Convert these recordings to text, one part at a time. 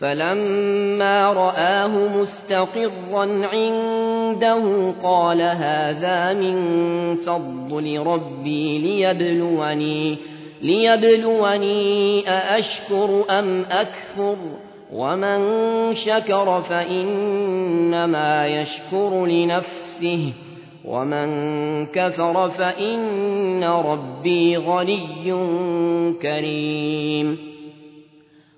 فلما رآه مستقرا عنده قال هذا من فضل ربي ليبلوني ليبلوني أأشكر أم أكفر؟ ومن شكر فإنما يشكر لنفسه ومن كفر فإن ربي غني كريم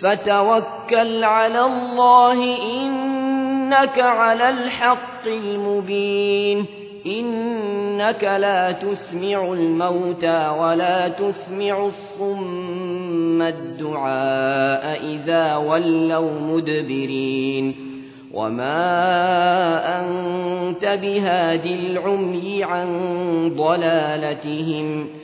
فتوكل على الله إنك على الحق المبين. إنك لا تسمع الموتى ولا تسمع الصم الدعاء إذا ولوا مدبرين. وما أنت بهاد العمي عن ضلالتهم.